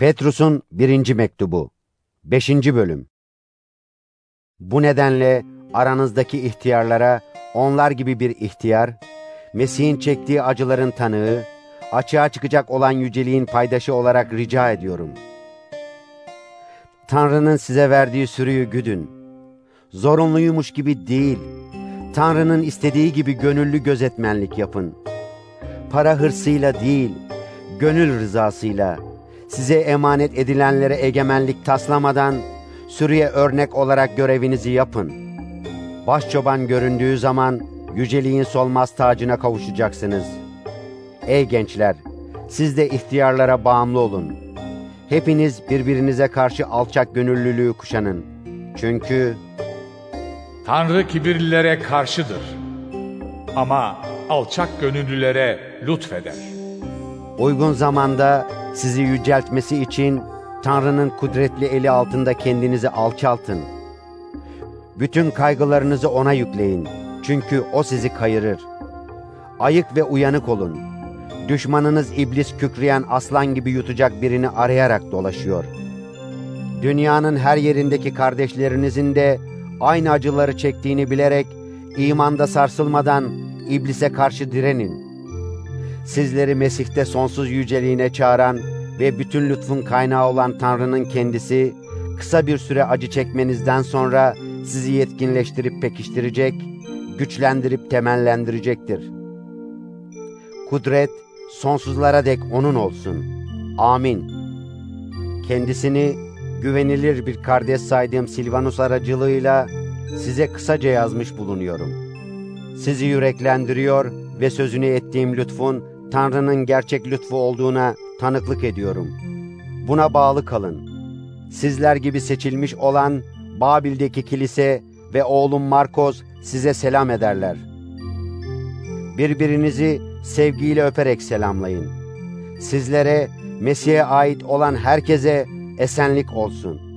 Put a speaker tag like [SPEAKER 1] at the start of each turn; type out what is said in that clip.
[SPEAKER 1] Petrus'un birinci mektubu 5. bölüm Bu nedenle aranızdaki ihtiyarlara onlar gibi bir ihtiyar, Mesih'in çektiği acıların tanığı, açığa çıkacak olan yüceliğin paydaşı olarak rica ediyorum. Tanrı'nın size verdiği sürüyü güdün. Zorunluymuş gibi değil, Tanrı'nın istediği gibi gönüllü gözetmenlik yapın. Para hırsıyla değil, gönül rızasıyla, size emanet edilenlere egemenlik taslamadan, sürüye örnek olarak görevinizi yapın. Başçoban göründüğü zaman, yüceliğin solmaz tacına kavuşacaksınız. Ey gençler, siz de ihtiyarlara bağımlı olun. Hepiniz birbirinize karşı alçak gönüllülüğü kuşanın. Çünkü
[SPEAKER 2] Tanrı kibirlilere karşıdır. Ama alçak gönüllülere lütfeder.
[SPEAKER 1] uygun zamanda sizi yüceltmesi için Tanrı'nın kudretli eli altında kendinizi alçaltın. Bütün kaygılarınızı ona yükleyin. Çünkü o sizi kayırır. Ayık ve uyanık olun. Düşmanınız iblis kükreyen aslan gibi yutacak birini arayarak dolaşıyor. Dünyanın her yerindeki kardeşlerinizin de aynı acıları çektiğini bilerek imanda sarsılmadan iblise karşı direnin. Sizleri Mesih'te sonsuz yüceliğine çağıran ve bütün lütfun kaynağı olan Tanrı'nın kendisi, kısa bir süre acı çekmenizden sonra sizi yetkinleştirip pekiştirecek, güçlendirip temellendirecektir. Kudret, sonsuzlara dek O'nun olsun. Amin. Kendisini güvenilir bir kardeş saydığım Silvanus aracılığıyla size kısaca yazmış bulunuyorum. Sizi yüreklendiriyor ve sözünü ettiğim lütfun Tanrı'nın gerçek lütfu olduğuna tanıklık ediyorum. Buna bağlı kalın. Sizler gibi seçilmiş olan Babil'deki kilise ve oğlum Markos size selam ederler. Birbirinizi sevgiyle öperek selamlayın. Sizlere Mesih'e ait olan herkese esenlik olsun.''